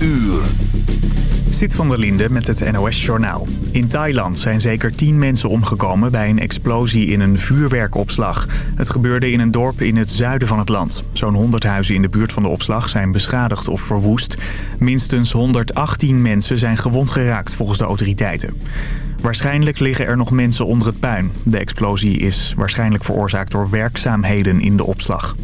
uur. Zit van der Linde met het NOS-journaal. In Thailand zijn zeker tien mensen omgekomen bij een explosie in een vuurwerkopslag. Het gebeurde in een dorp in het zuiden van het land. Zo'n 100 huizen in de buurt van de opslag zijn beschadigd of verwoest. Minstens 118 mensen zijn gewond geraakt volgens de autoriteiten. Waarschijnlijk liggen er nog mensen onder het puin. De explosie is waarschijnlijk veroorzaakt door werkzaamheden in de opslag.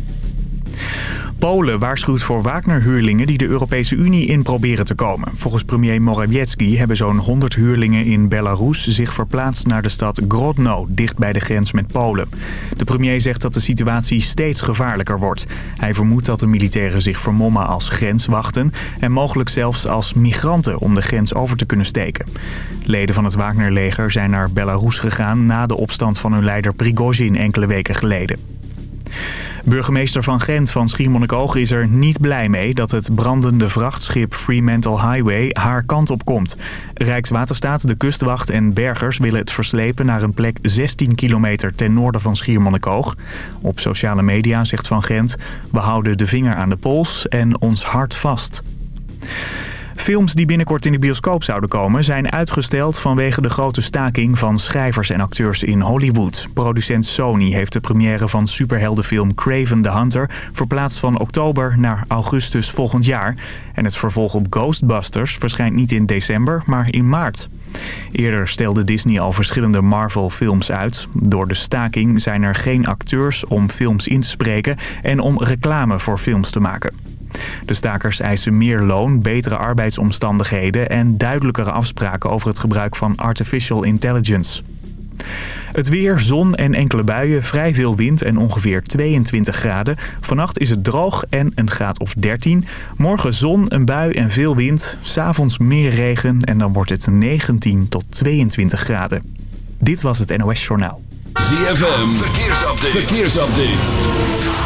Polen waarschuwt voor Wagner-huurlingen die de Europese Unie in proberen te komen. Volgens premier Morawiecki hebben zo'n 100 huurlingen in Belarus zich verplaatst naar de stad Grodno, dicht bij de grens met Polen. De premier zegt dat de situatie steeds gevaarlijker wordt. Hij vermoedt dat de militairen zich vermommen als grenswachten en mogelijk zelfs als migranten om de grens over te kunnen steken. Leden van het Wagner-leger zijn naar Belarus gegaan na de opstand van hun leider Prigozhin enkele weken geleden. Burgemeester van Gent van Schiermonnikoog is er niet blij mee dat het brandende vrachtschip Fremantle Highway haar kant op komt. Rijkswaterstaat, de kustwacht en bergers willen het verslepen naar een plek 16 kilometer ten noorden van Schiermonnikoog. Op sociale media zegt Van Gent, we houden de vinger aan de pols en ons hart vast. Films die binnenkort in de bioscoop zouden komen zijn uitgesteld vanwege de grote staking van schrijvers en acteurs in Hollywood. Producent Sony heeft de première van superheldenfilm Craven the Hunter verplaatst van oktober naar augustus volgend jaar. En het vervolg op Ghostbusters verschijnt niet in december, maar in maart. Eerder stelde Disney al verschillende Marvel-films uit. Door de staking zijn er geen acteurs om films in te spreken en om reclame voor films te maken. De stakers eisen meer loon, betere arbeidsomstandigheden en duidelijkere afspraken over het gebruik van artificial intelligence. Het weer, zon en enkele buien, vrij veel wind en ongeveer 22 graden. Vannacht is het droog en een graad of 13. Morgen zon, een bui en veel wind. S'avonds meer regen en dan wordt het 19 tot 22 graden. Dit was het NOS Journaal. ZFM, verkeersupdate. verkeersupdate.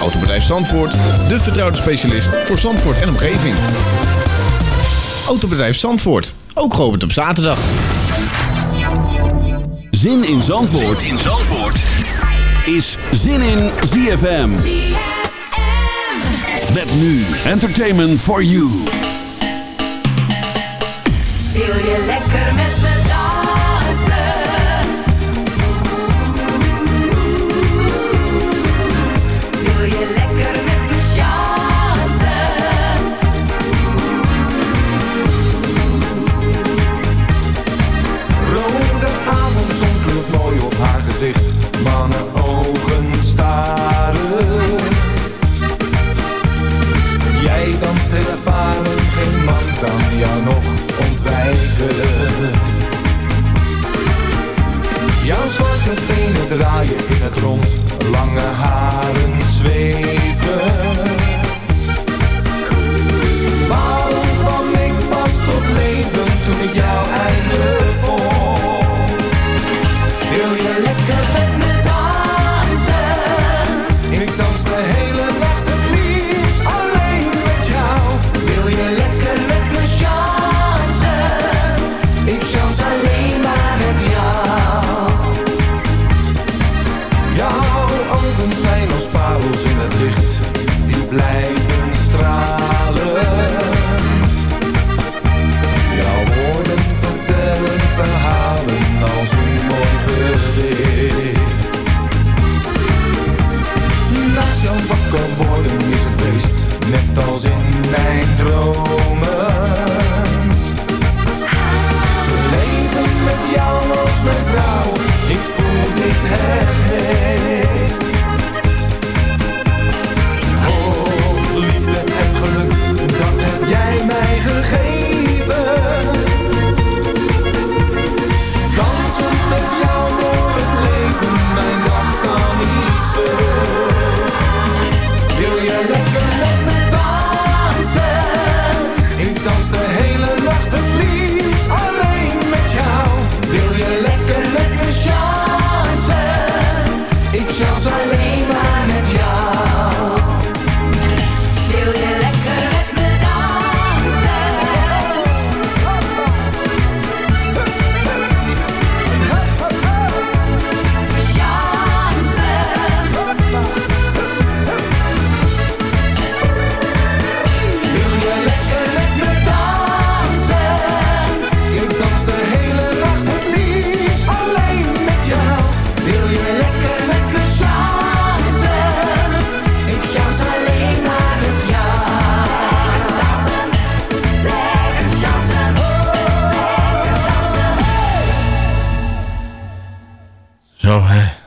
Autobedrijf Zandvoort, de vertrouwde specialist voor Zandvoort en omgeving. Autobedrijf Zandvoort, ook geopend op zaterdag. Zin in Zandvoort, zin in Zandvoort. is Zin in ZFM. Met nu Entertainment for You. Wil je lekker Jouw zwarte benen draaien in het rond, lange haren zweven.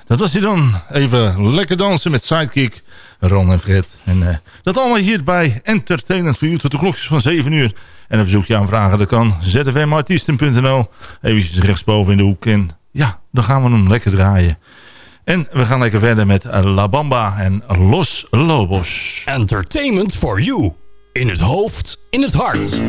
Dat was hij dan. Even lekker dansen met Sidekick, Ron en Fred. En uh, dat allemaal hier bij Entertainment voor u tot de klokjes van 7 uur. En een verzoekje aanvragen, dat kan zfmartiesten.nl. Even rechtsboven in de hoek. En ja, dan gaan we hem lekker draaien. En we gaan lekker verder met La Bamba en Los Lobos. Entertainment for you. In het hoofd, in het hart.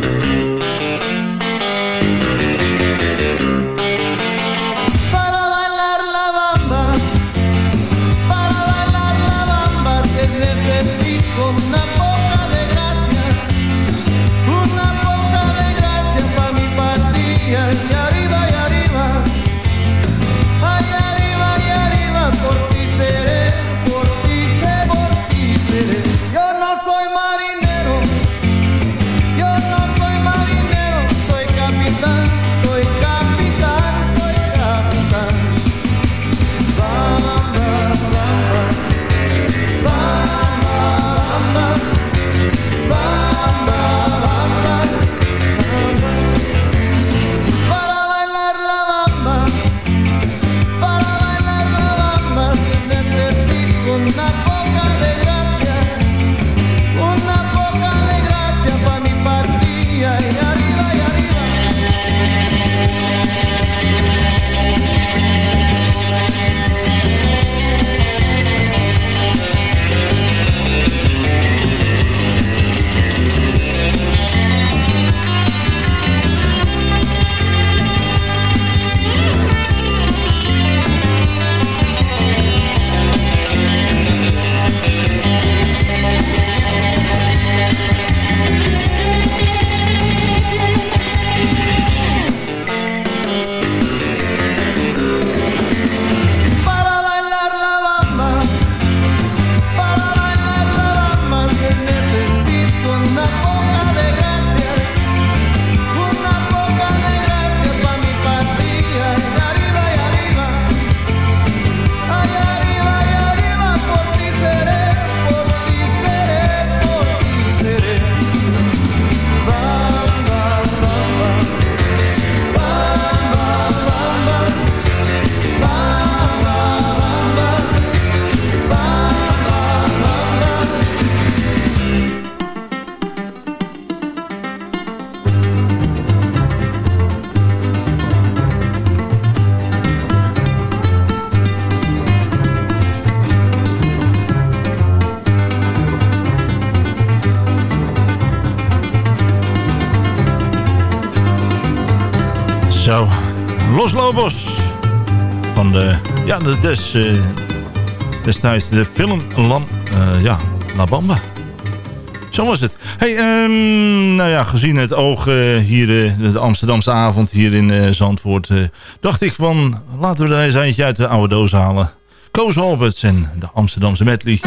Uh, destijds de film Lam, uh, ja, La Bamba. Zo was het. Hey, um, nou ja, gezien het oog uh, hier, de Amsterdamse avond hier in Zandvoort... dacht ik van, laten we er eens eentje uit de oude doos halen. Koos Alberts en de Amsterdamse medley.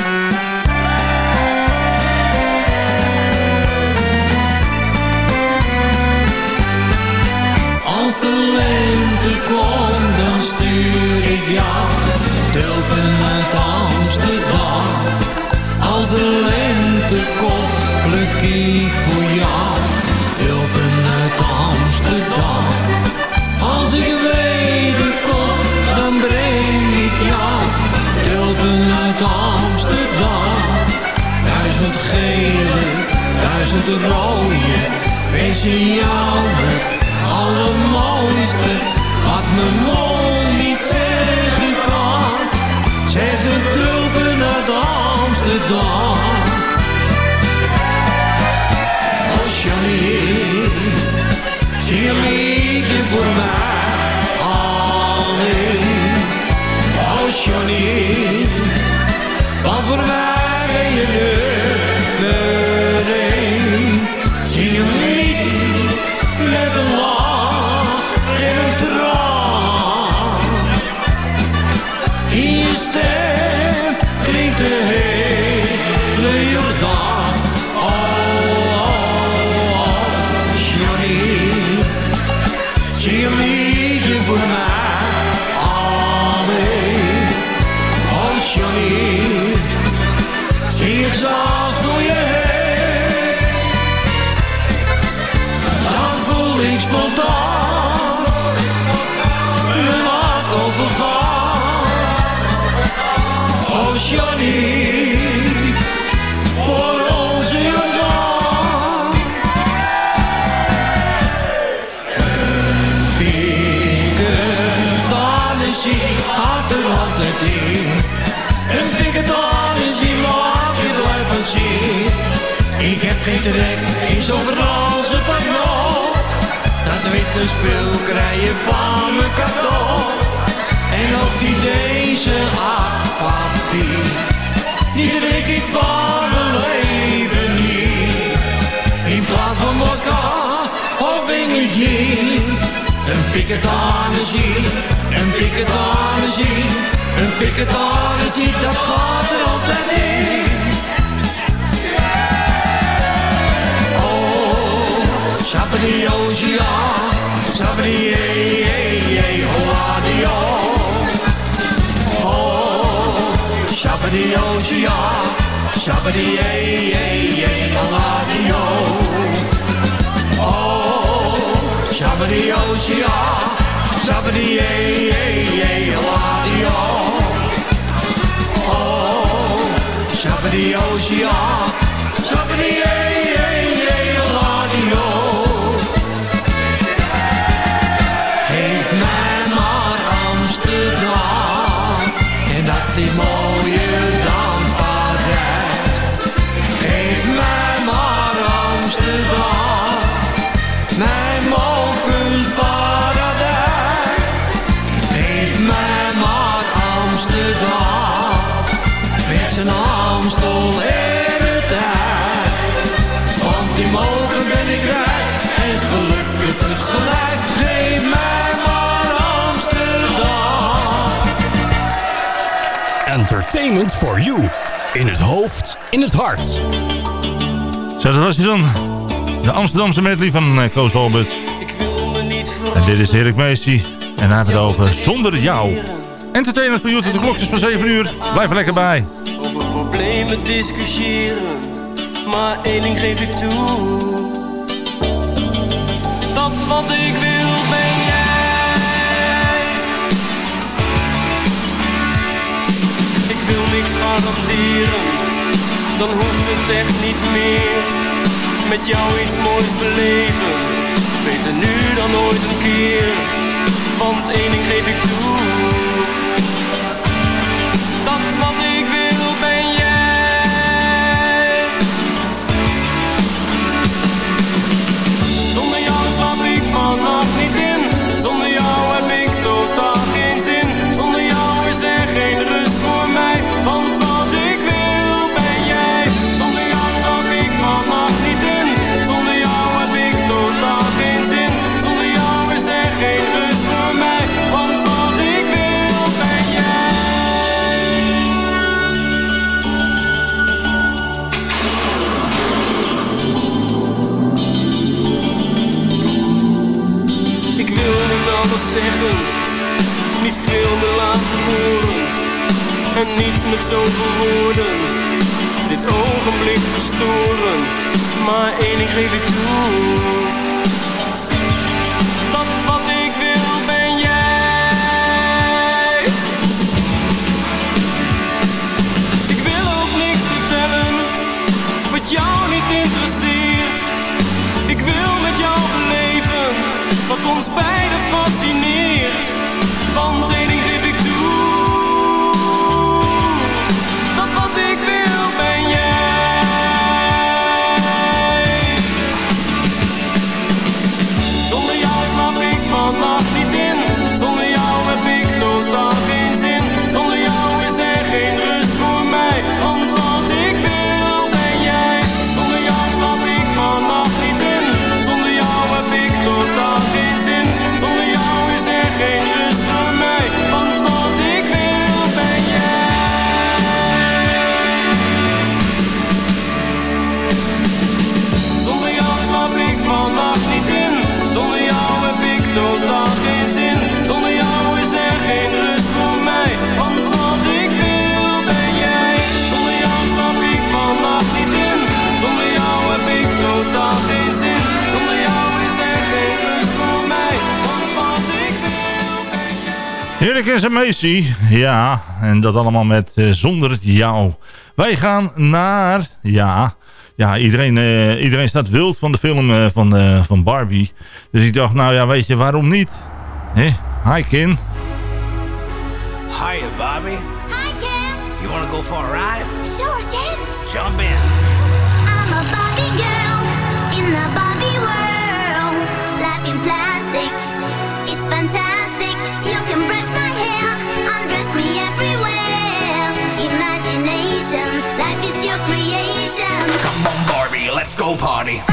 Je jou het allermooiste, wat mijn mond niet zeggen kan. Zeg het tulpen uit Amsterdam. Oh Johnny, zie een liedje voor mij alleen. Oh Johnny, wat voor mij ben je nu klinkt de Johnny, voor onze Jordaan. Piketanissie gaat er altijd in. Een piketanissie maakt je blij van zien. Ik heb geen trek in zo'n Franse pardon. Dat witte spul krijg je van me cadeau. En ook die deze aquavit, die drink ik van mijn leven niet. In plaats van vodka of Engeltje. Een piketanissie, een piketanissie, een piketanissie, dat gaat er altijd in. Oh, Sabri-Osia, Sabri-Ey, Hoadio. Oh, Shabbadi Oshia, oh, Shabbadi Yay, Aladio. Oh, Shabbadi Oshia, oh, Shabbadi Yay, Aladio. Oh, Shabbadi Oshia, oh, Shabbadi Yay. Zijn Amstel en het ei. Want in mogen ben ik rijk en gelukkig tegelijk. Geef mij maar Amsterdam. Entertainment for you. In het hoofd, in het hart. Zo, dat was hij dan. De Amsterdamse medley van eh, Koos Albert. Ik wil me niet En dit is Erik Meesty. En hij heeft het over Zonder Jou. Entertainment voor YouTube, de klok is van 7 uur. Blijf er lekker bij. Problemen discussiëren. Maar één ding geef ik toe. Dat wat ik wil ben jij. Ik wil niks garanderen. Dan hoeft het echt niet meer. Met jou iets moois beleven. Beter nu dan ooit een keer. Want één ding geef ik toe. Niet met zoveel woorden, dit ogenblik verstoren. Maar één ding geef ik toe. Hurricanes en Macy. Ja, en dat allemaal met eh, Zonder jou. Wij gaan naar... Ja, ja iedereen, eh, iedereen staat wild van de film eh, van, eh, van Barbie. Dus ik dacht, nou ja, weet je, waarom niet? Hé, hi Kin. Hiya, Bobby. Hi, Ken. You wanna go for a ride? Sure, Ken. Jump in. Party.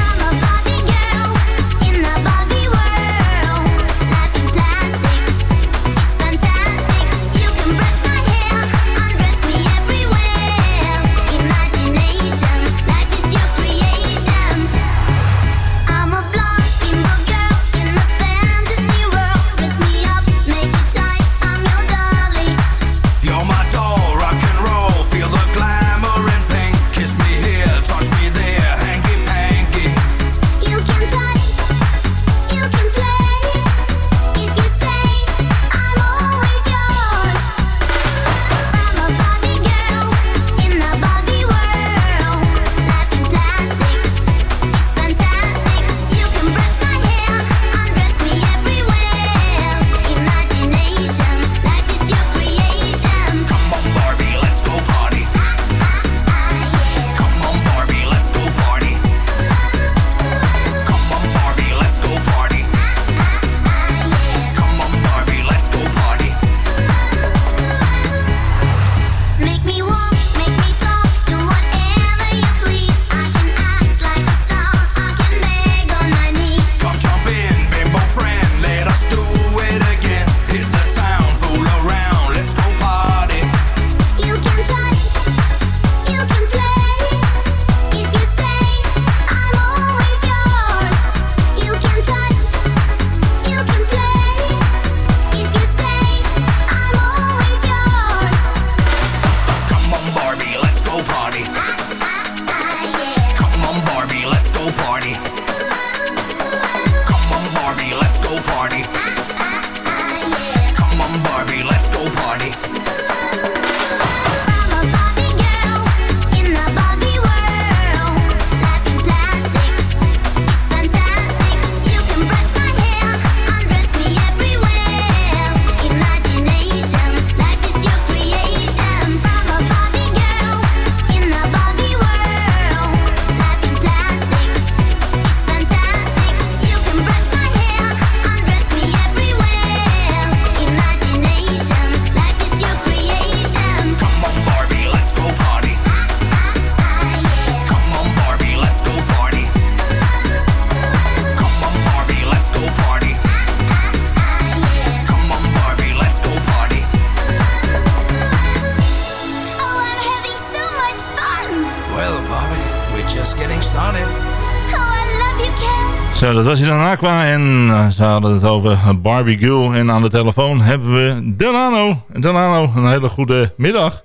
Dat was hij dan Aqua. En eh, ze hadden het over Barbie Girl. En aan de telefoon hebben we Delano. Delano, een hele goede middag.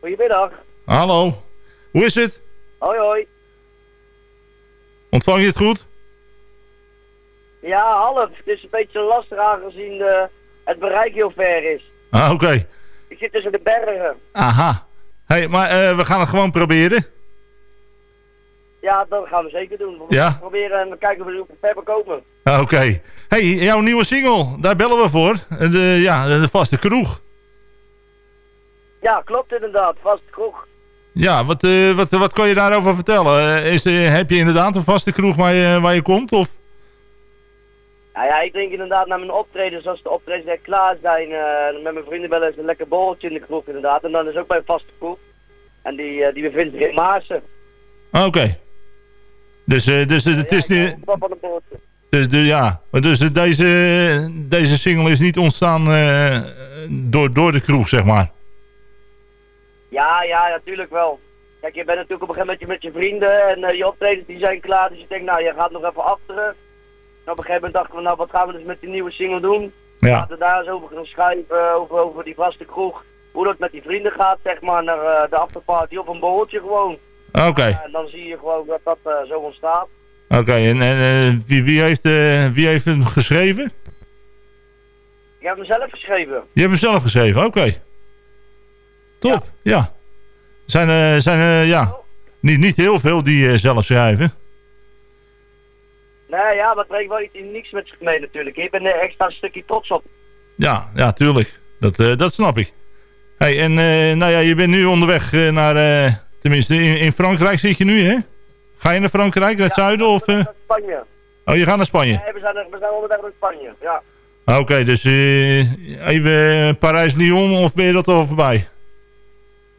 Goedemiddag. Hallo. Hoe is het? Hoi hoi. Ontvang je het goed? Ja, half. Het is een beetje lastig aangezien eh, het bereik heel ver is. Ah, oké. Ik zit tussen de bergen. Aha. hey, maar eh, we gaan het gewoon proberen. Ja, dat gaan we zeker doen. We Ja? gaan proberen en we kijken of we er ver komen. Ah, Oké. hey, jouw nieuwe single, daar bellen we voor. De, ja, de vaste kroeg. Ja, klopt inderdaad. Vast kroeg. Ja, wat, eh, wat, wat kan je daarover vertellen? Eh, is, eh, heb je inderdaad een vaste kroeg waar je, waar je komt? Of? Nou ja, ik denk inderdaad naar mijn optredens, als de optredens echt klaar zijn, eh, met mijn vrienden wel eens een lekker borreltje in de kroeg inderdaad. En dan is ook bij een vaste kroeg. En die, die bevindt zich in Maarsen. Ah, Oké. Dus, eh, dus het is. Dus, de, ja, maar dus de- deze, deze single is niet ontstaan eh, door, door de kroeg, zeg maar. Ja, ja, natuurlijk wel. Kijk, je bent natuurlijk op een gegeven moment met je vrienden en eh, je optredens die zijn klaar. Dus je denkt, nou, je gaat nog even afteren. En op een gegeven moment dachten we, nou, wat gaan we dus met die nieuwe single doen? Ja. Laten we daar eens over gaan schrijven, over, over die vaste kroeg. Hoe dat met die vrienden gaat, zeg maar, naar eh, de afterparty of een borreltje gewoon. Oké, en dan zie je gewoon dat dat eh, zo ontstaat. oké. En, en eh, wie, wie, heeft, eh, wie heeft hem geschreven? Ik heb hem zelf geschreven. Je hebt hem zelf geschreven, oké. Top, ja. Zijn, eh, zijn eh, ja, niet, niet heel veel die eh, zelf schrijven. Nee, ja, maar het brengt wel iets unieks met zich mee natuurlijk. Ik ben er extra een stukje trots op. Ja, ja, tuurlijk. Dat, eh, dat snap ik. Hey, en eh, nou ja, je bent nu onderweg eh, naar, eh, tenminste in, in Frankrijk zit je nu, hè? Ga je naar Frankrijk, naar het zuiden? Of, eh? Spanje. Oh, je gaat naar Spanje? Nee, we zijn, er- we zijn onderweg naar Spanje, ja. Ah, Oké, dus eh, even Parijs-Lyon of ben je dat al voorbij?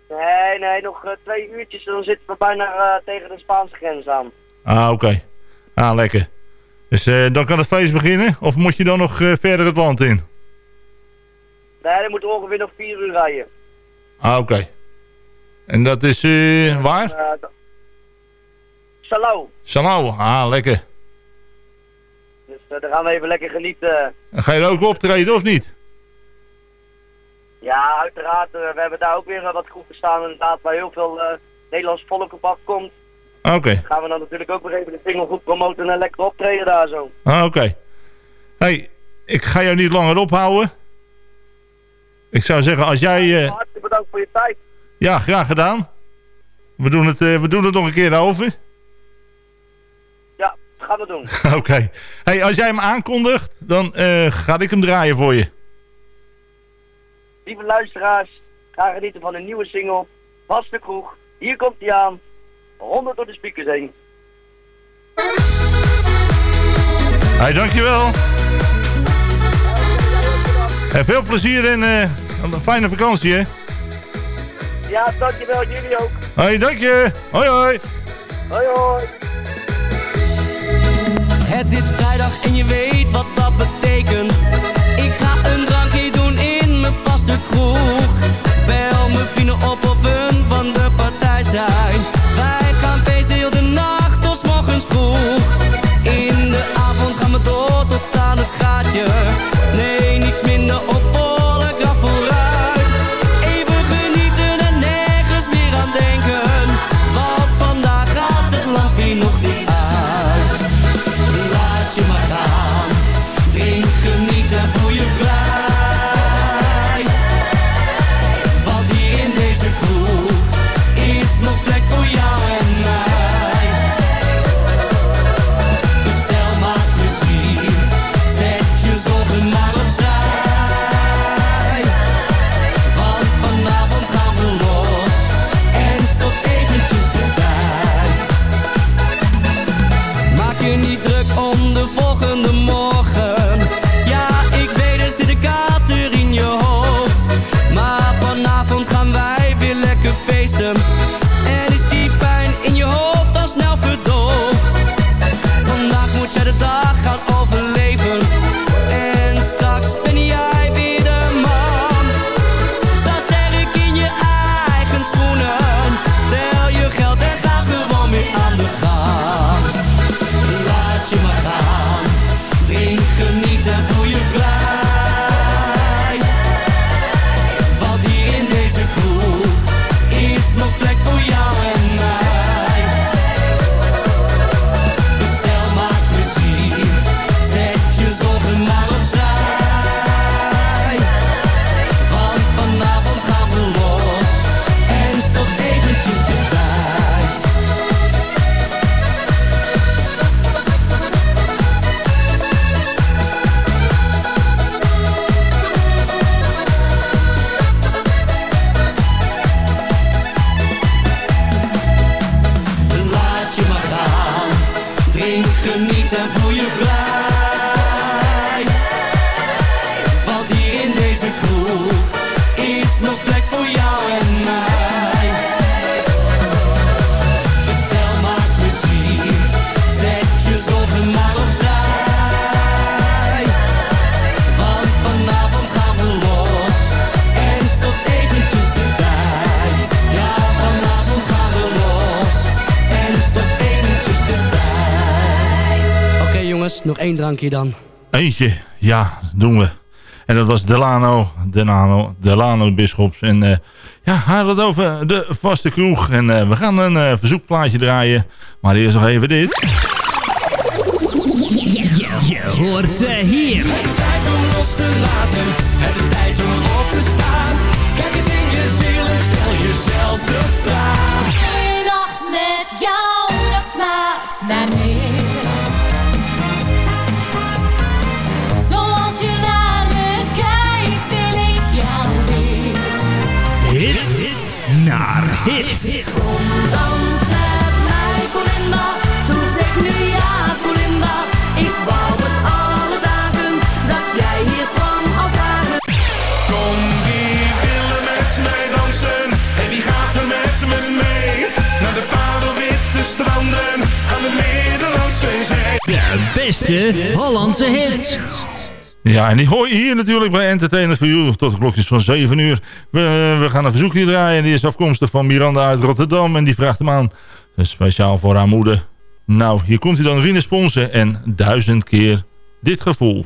Nee, nee, nog eh, twee uurtjes en dan zitten we bijna eh, tegen de Spaanse grens aan. Ah, oké. Ah, lekker. Dus eh, dan kan het feest beginnen? Of moet je dan nog eh, verder het land in? Nee, dan moeten we ongeveer nog vier uur rijden. Ah, oké. En dat is eh, waar? Eh, Salau. Salau. Ah, lekker. Dus eh, daar gaan we even lekker genieten. En ga je er ook optreden of niet? Ja, uiteraard. we hebben daar ook weer wat groepen staan inderdaad waar heel veel Nederlands volk op afkomt. Ah, Oké. Gaan we dan natuurlijk ook weer even de single goed promoten en lekker optreden daar zo. Ah, oké. hey, ik ga jou niet langer ophouden. Ik zou zeggen, als jij... Hartelijk bedankt voor je tijd. Ja, graag gedaan. We doen, het, eh, we doen het nog een keer over. Ja, dat gaan we doen. Oké. Hey, als jij hem aankondigt, dan eh, ga ik hem draaien voor je. Lieve luisteraars, ga genieten van een nieuwe single. Bas de Kroeg. Hier komt hij aan. 100 door de speakers heen. Hey, dankjewel. En veel plezier en eh, een fijne vakantie, hè. Ja, dankjewel. Jullie ook. Hey, dank je. Hoi, hoi. Hoi hoi. Het is vrijdag en je weet wat dat betekent. Ik ga een drankje doen in mijn vaste kroeg. Bel mijn vrienden op of hun van de partij zijn. Wij gaan feesten heel de nacht tot morgens vroeg. In de avond gaan we door tot aan het gaatje. Nee, drankje dan. Eentje, ja, doen we. En dat was Delano, Delano, Delano Bischops. En uh, ja, hij had het over de vaste kroeg. En uh, we gaan een uh, verzoekplaatje draaien. Maar eerst nog even dit. Je hoort ze hier. Het is tijd om los te laten. Het is tijd om op te staan. Kijk eens in je ziel en stel jezelf de vraag. Eén nacht met jou, dat smaakt naar mij. hits. hits. Kom dans met mij, Colinda. Toen zeg nu ja, Colinda. Ik wou het alle dagen dat jij hier kwam al dagen. Kom, wie willen met mij dansen? En wie gaat er met me mee? Naar de padelwitte stranden aan de Nederlandse zee. De beste Hollandse hits. Ja, en die hoor je hier natuurlijk bij Entertainers voor You tot de klokjes van 7 uur. We, we gaan een verzoekje draaien. Die is afkomstig van Miranda uit Rotterdam. En die vraagt hem aan, speciaal voor haar moeder. Nou, hier komt hij dan Rine Sponsen en duizend keer dit gevoel.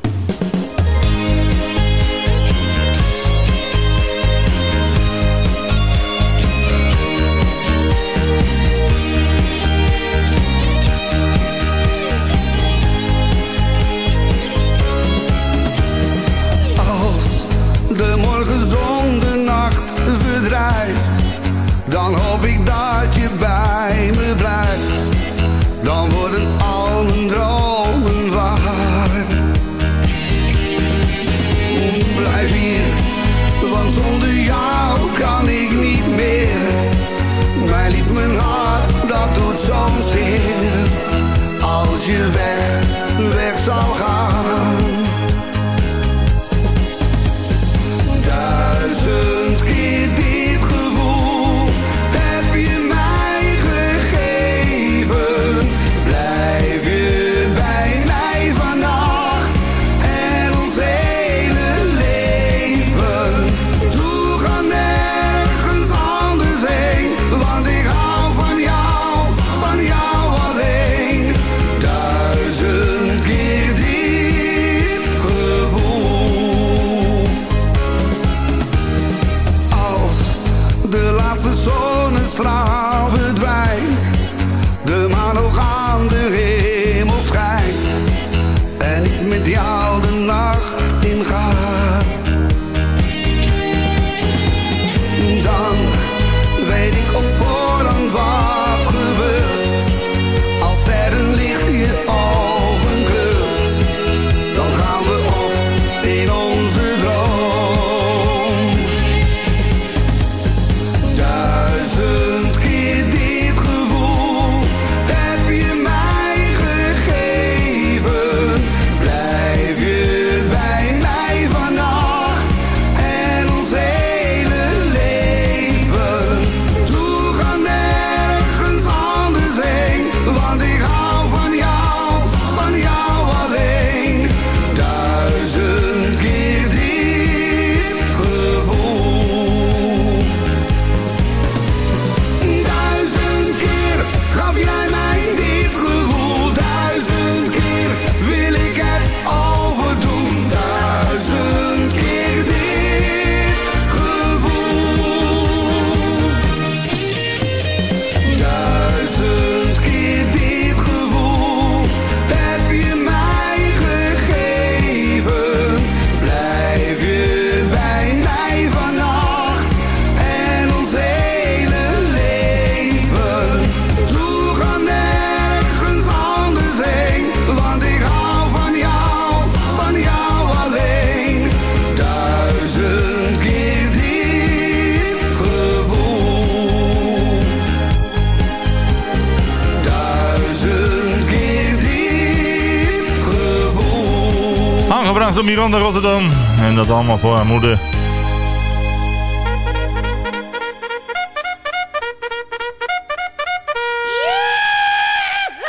aangebracht door Miranda Rotterdam. En dat allemaal voor haar moeder.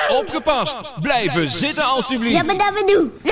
Opgepast! Blijven zitten alstublieft. Ja, maar dat we doen.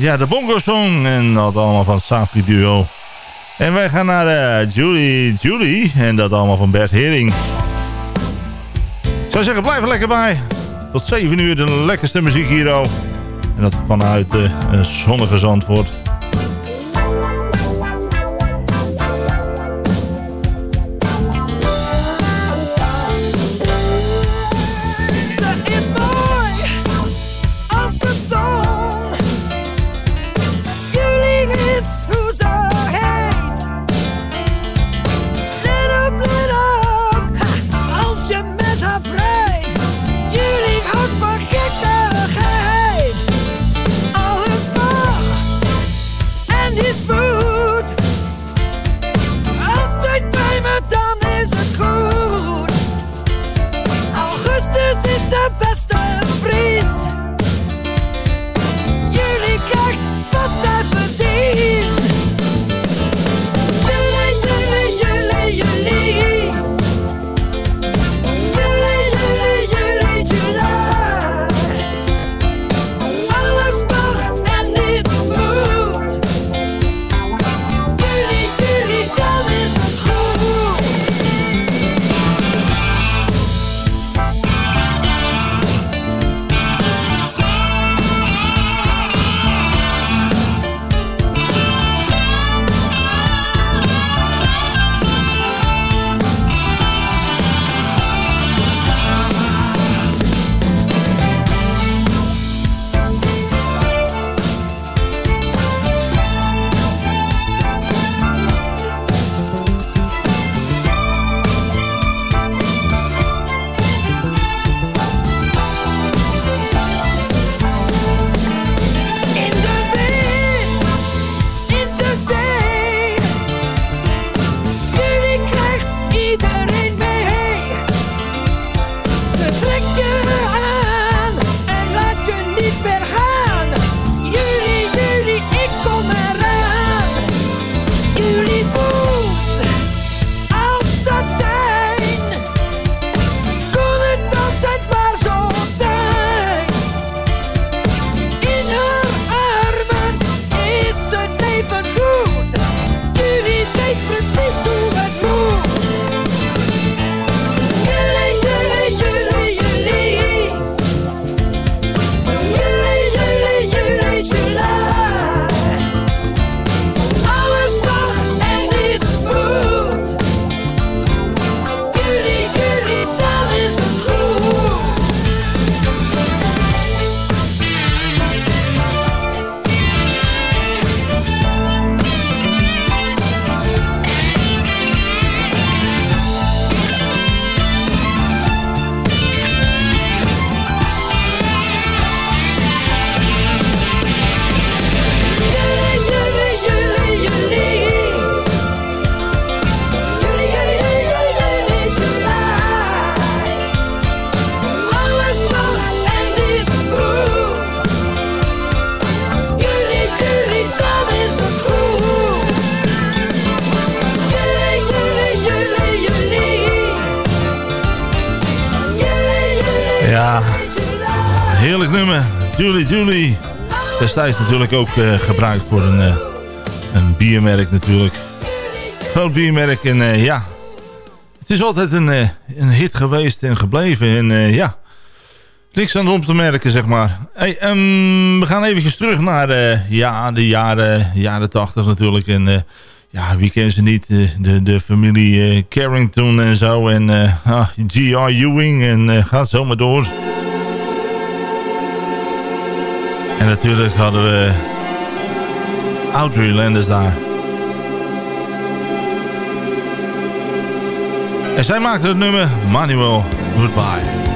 Ja, de Bongo Song. En dat allemaal van het Safri Duo. En wij gaan naar eh, Julie Julie. En dat allemaal van Bert Hering. Zou zeggen, blijf er lekker bij. Tot 7 uur de lekkerste muziek hier ook. En dat vanuit uh, een zonnige Zandvoort. Julie. Destijds natuurlijk ook eh, gebruikt voor een, eh, een biermerk natuurlijk. Groot biermerk en eh, ja. Het is altijd een, een hit geweest en gebleven. En ja, niks aan om te merken zeg maar. Hey, ehm, we gaan eventjes terug naar ja, de jaren, jaren 80 natuurlijk. En ja, wie kent ze niet? De, de familie Carrington en zo. En ah, G.R. Ewing en gaat zo maar door. En natuurlijk hadden we Audrey Landers daar. En zij maakte het nummer Manuel Goodbye.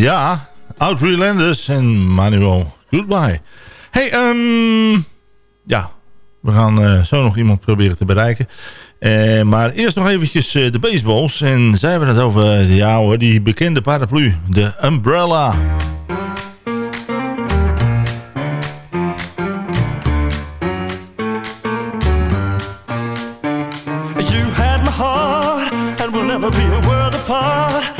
Ja. Audrey Landers en Manuel Goodbye. Hey, ehm ja, we gaan eh, zo nog iemand proberen te bereiken. Eh, maar eerst nog eventjes eh, de baseballs. En zij hebben het over, ja hoor, die bekende paraplu. De Umbrella. You had my heart, and we'll never be a world apart.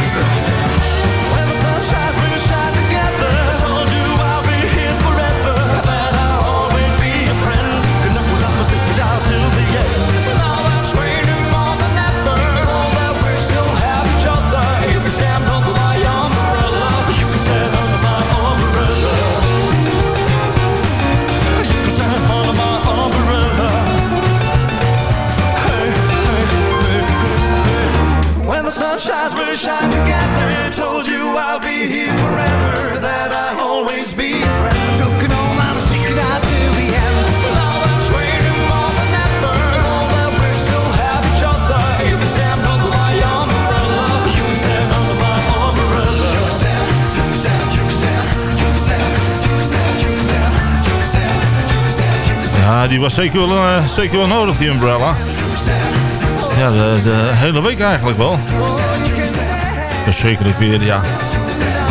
Ja, die was zeker wel, eh, zeker wel nodig, die umbrella. Ja, de, de hele week eigenlijk wel. Verschrikkelijk weer, ja.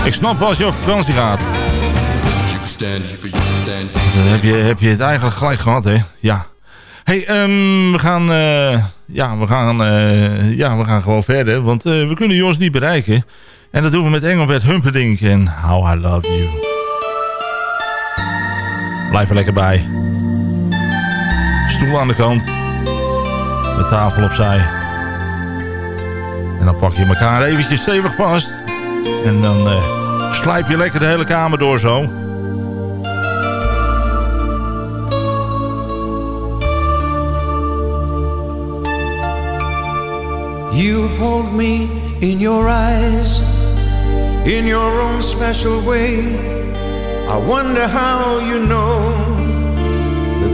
Ik snap als je op vakantie gaat. Dan heb je, heb je het eigenlijk gelijk gehad, hè? Ja. hey, ehm, we gaan... eh, ja, we gaan, eh, ja, we gaan gewoon verder. Want we kunnen Jos niet bereiken. En dat doen we met Engelbert Humperdinck en How I Love You. Blijf er lekker bij. Stoel aan de kant. De tafel opzij. En dan pak je elkaar eventjes stevig vast. En dan eh, slijp je lekker de hele kamer door zo. You hold me in your eyes, in your own special way. I wonder how you know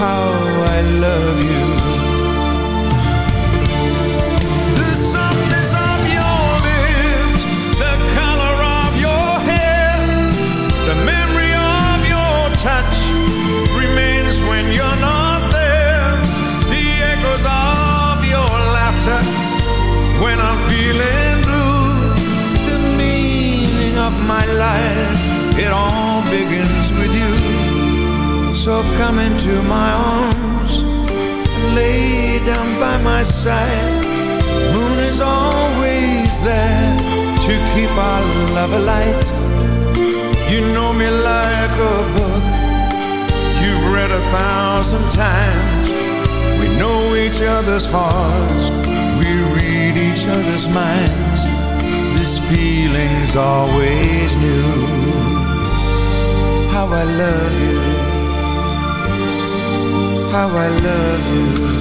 how I love you. Our love alight. You know me like a book you've read a thousand times. We know each other's hearts, we read each other's minds. This feeling's always new. How I love you, how I love you.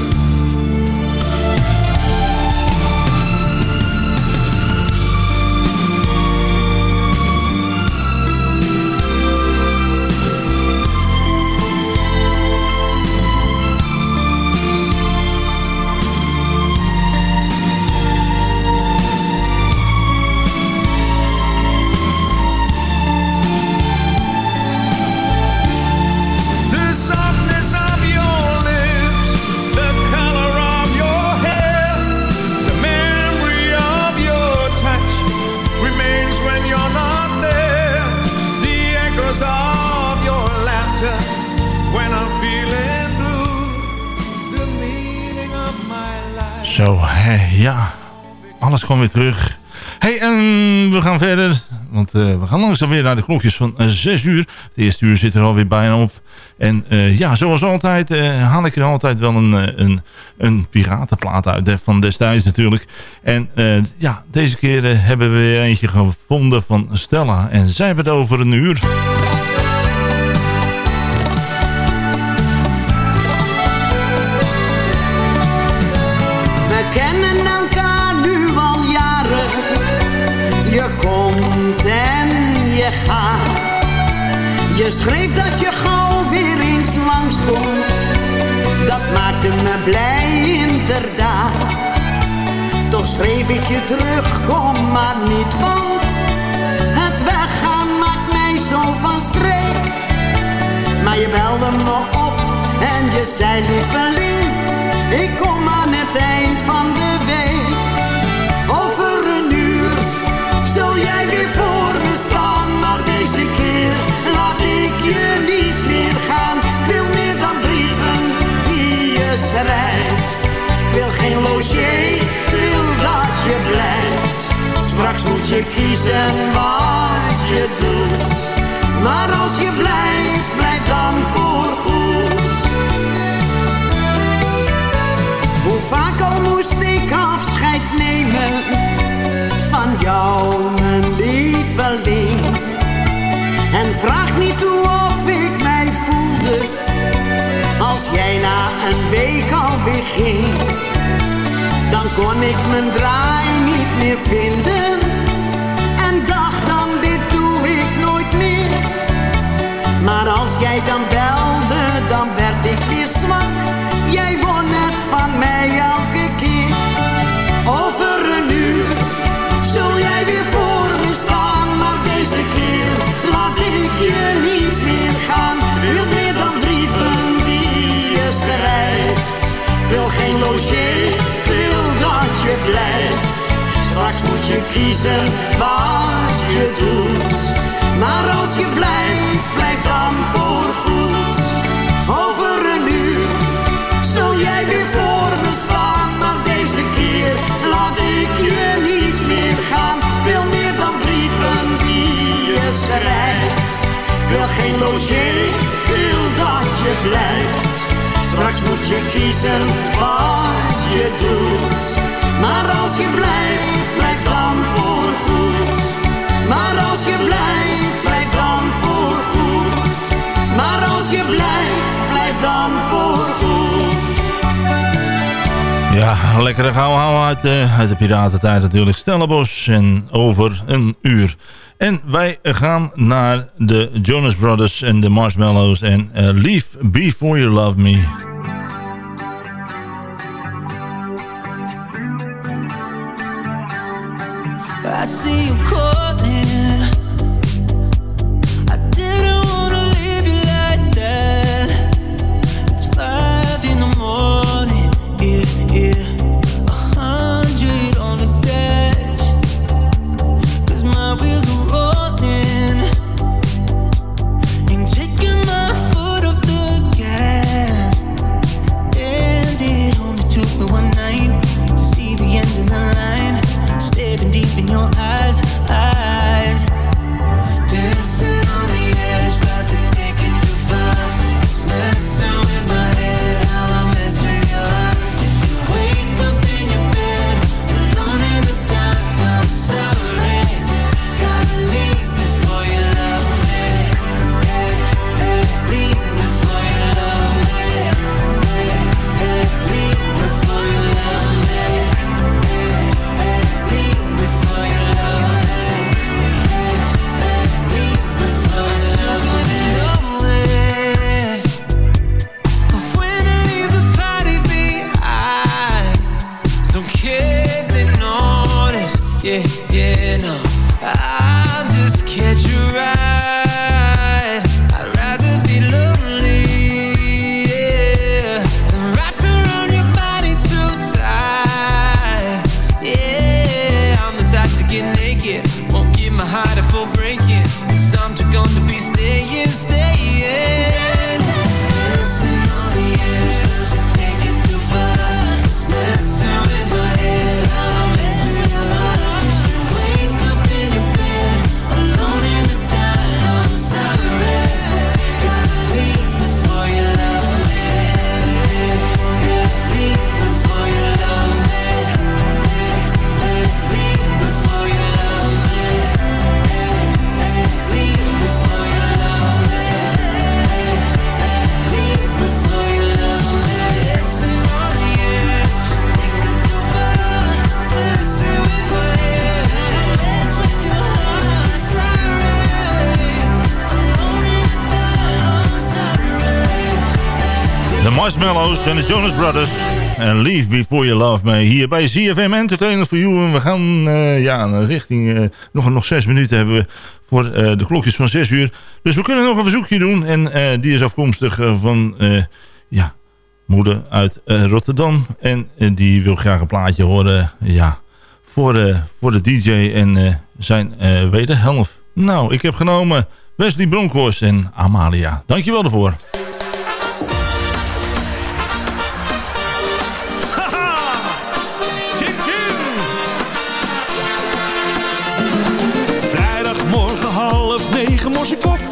Zo, ja. Alles kwam weer terug. hey, en we gaan verder. Want eh, we gaan langzaam weer naar de klokjes van 6 uur. De eerste uur zit er alweer bijna op. En eh, ja, zoals altijd eh, haal ik er altijd wel een, eh, een, een piratenplaat uit. Van destijds natuurlijk. En eh, ja, deze keer eh, hebben we weer eentje gevonden van Stella. En zij hebben het over een uur. Schreef dat je gauw weer eens langskomt. Dat maakte me blij inderdaad. Toch schreef ik je terug, kom maar niet, want het weggaan maakt mij zo van streek. Maar je belde me op en je zei lieveling, ik kom aan je kiezen wat je doet. Maar als je blijft, blijf dan voorgoed. Hoe vaak al moest ik afscheid nemen van jou, mijn lieveling. En vraag niet hoe of ik mij voelde als jij na een week alweer ging. Dan kon ik mijn draai niet meer vinden als jij dan belde, dan werd ik weer zwak. Jij won het van mij elke keer. Over een uur zul jij weer voor me staan. Maar deze keer laat ik je niet meer gaan. Wil meer dan brieven die je schrijft. Wil geen logé, wil dat je blijft. Straks moet je kiezen wat je doet. Maar als je blijft, schrijft. Wil dat je blijft. Straks moet je kiezen wat je doet. Maar als je blijft, blijf dan voorgoed. Maar als je blijft, blijf dan voorgoed. Maar als je blijft, blijf dan voorgoed. Ja, lekkere gauw uit, eh, uit de piratentijd natuurlijk. Stellenbos en over een uur. En wij gaan naar de Jonas Brothers en de Marshmallows en eh, Leave Before You Love Me. Marshmallows en de Jonas Brothers. En Leave Before You Love Me. Hier bij ZFM Entertainment for You. En we gaan eh, ja, richting... eh, nog, nog zes minuten hebben we voor eh, de klokjes van zes uur. Dus we kunnen nog een verzoekje doen. En die is afkomstig van... ja, moeder uit Rotterdam. En die wil graag een plaatje horen. Ja, voor, voor de DJ en zijn wederhelft. Nou, ik heb genomen Wesley Bronkhorst en Amalia. Dankjewel daarvoor.